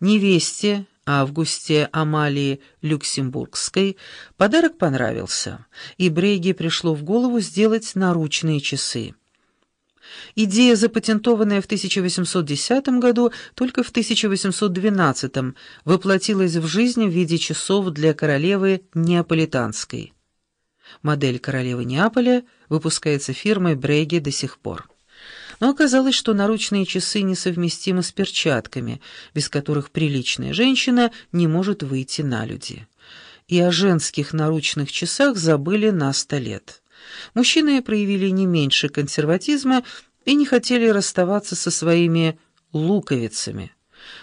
Невесте Августе Амалии Люксембургской подарок понравился, и Бреге пришло в голову сделать наручные часы. Идея, запатентованная в 1810 году, только в 1812 воплотилась в жизнь в виде часов для королевы Неаполитанской. Модель королевы Неаполя выпускается фирмой Бреги до сих пор. Но оказалось, что наручные часы несовместимы с перчатками, без которых приличная женщина не может выйти на люди. И о женских наручных часах забыли на сто лет. Мужчины проявили не меньше консерватизма и не хотели расставаться со своими луковицами.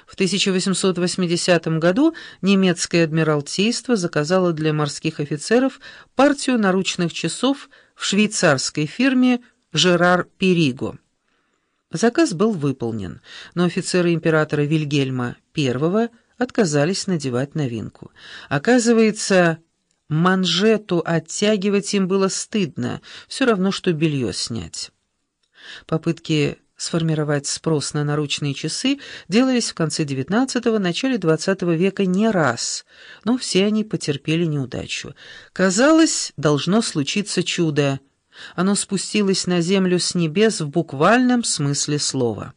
В 1880 году немецкое адмиралтейство заказало для морских офицеров партию наручных часов в швейцарской фирме «Жерар Периго». Заказ был выполнен, но офицеры императора Вильгельма I отказались надевать новинку. Оказывается, манжету оттягивать им было стыдно, все равно, что белье снять. Попытки сформировать спрос на наручные часы делались в конце XIX – начале XX века не раз, но все они потерпели неудачу. Казалось, должно случиться чудо. Оно спустилось на землю с небес в буквальном смысле слова.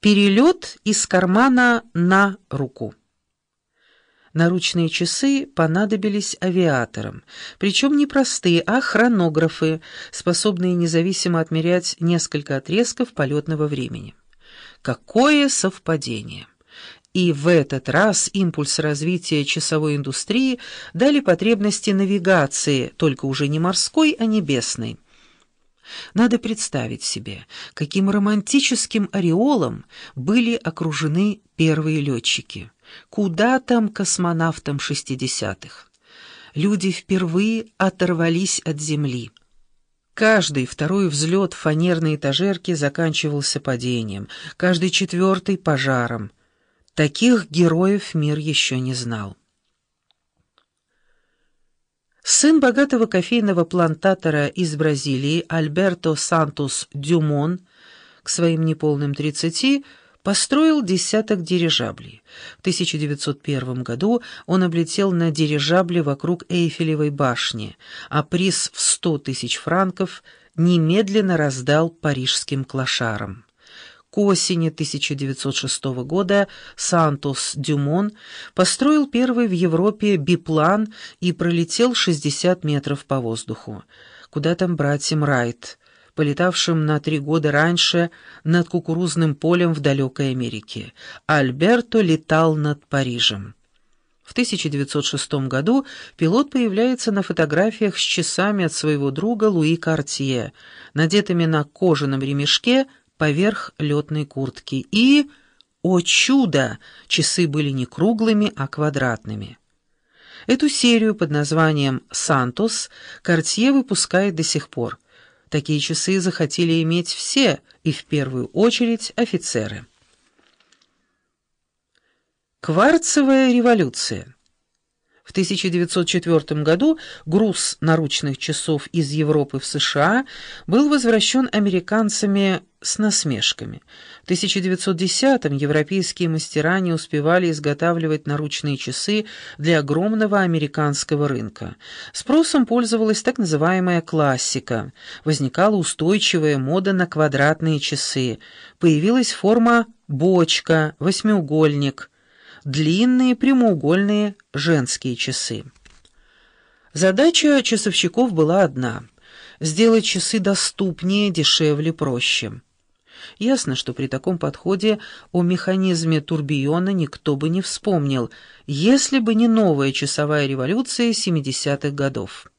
Перелет из кармана на руку. Наручные часы понадобились авиаторам, причем не простые, а хронографы, способные независимо отмерять несколько отрезков полетного времени. Какое совпадение! И в этот раз импульс развития часовой индустрии дали потребности навигации, только уже не морской, а небесной. Надо представить себе, каким романтическим ореолом были окружены первые летчики. Куда там космонавтам шестидесятых? Люди впервые оторвались от Земли. Каждый второй взлет фанерной этажерки заканчивался падением, каждый четвертый — пожаром. Таких героев мир еще не знал. Сын богатого кофейного плантатора из Бразилии Альберто Сантус Дюмон к своим неполным тридцати построил десяток дирижаблей. В 1901 году он облетел на дирижабле вокруг Эйфелевой башни, а приз в 100 тысяч франков немедленно раздал парижским клошарам. К осени 1906 года Сантос Дюмон построил первый в Европе биплан и пролетел 60 метров по воздуху. Куда там братьям Райт, полетавшим на три года раньше над кукурузным полем в далекой Америке. Альберто летал над Парижем. В 1906 году пилот появляется на фотографиях с часами от своего друга Луи Картье, надетыми на кожаном ремешке поверх летной куртки. И, о чудо, часы были не круглыми, а квадратными. Эту серию под названием «Сантос» Картье выпускает до сих пор – Такие часы захотели иметь все, и в первую очередь офицеры. Кварцевая революция в 1904 году груз наручных часов из Европы в США был возвращен американцами с насмешками. В 1910-м европейские мастера не успевали изготавливать наручные часы для огромного американского рынка. Спросом пользовалась так называемая классика. Возникала устойчивая мода на квадратные часы. Появилась форма бочка, восьмиугольник – длинные прямоугольные женские часы. Задача часовщиков была одна — сделать часы доступнее, дешевле, проще. Ясно, что при таком подходе о механизме турбиона никто бы не вспомнил, если бы не новая часовая революция 70-х годов.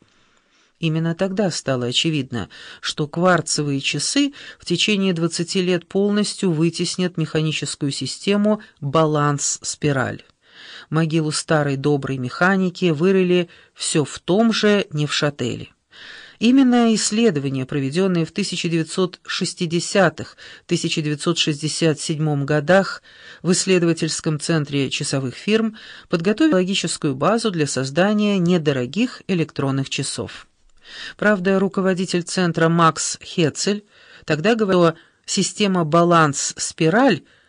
Именно тогда стало очевидно, что кварцевые часы в течение 20 лет полностью вытеснят механическую систему баланс-спираль. Могилу старой доброй механики вырыли все в том же Невшателе. Именно исследования, проведенные в 1960-1967 годах в исследовательском центре часовых фирм, подготовили логическую базу для создания недорогих электронных часов. Правда, руководитель центра Макс Хецель тогда говорил о Система «баланс-спираль»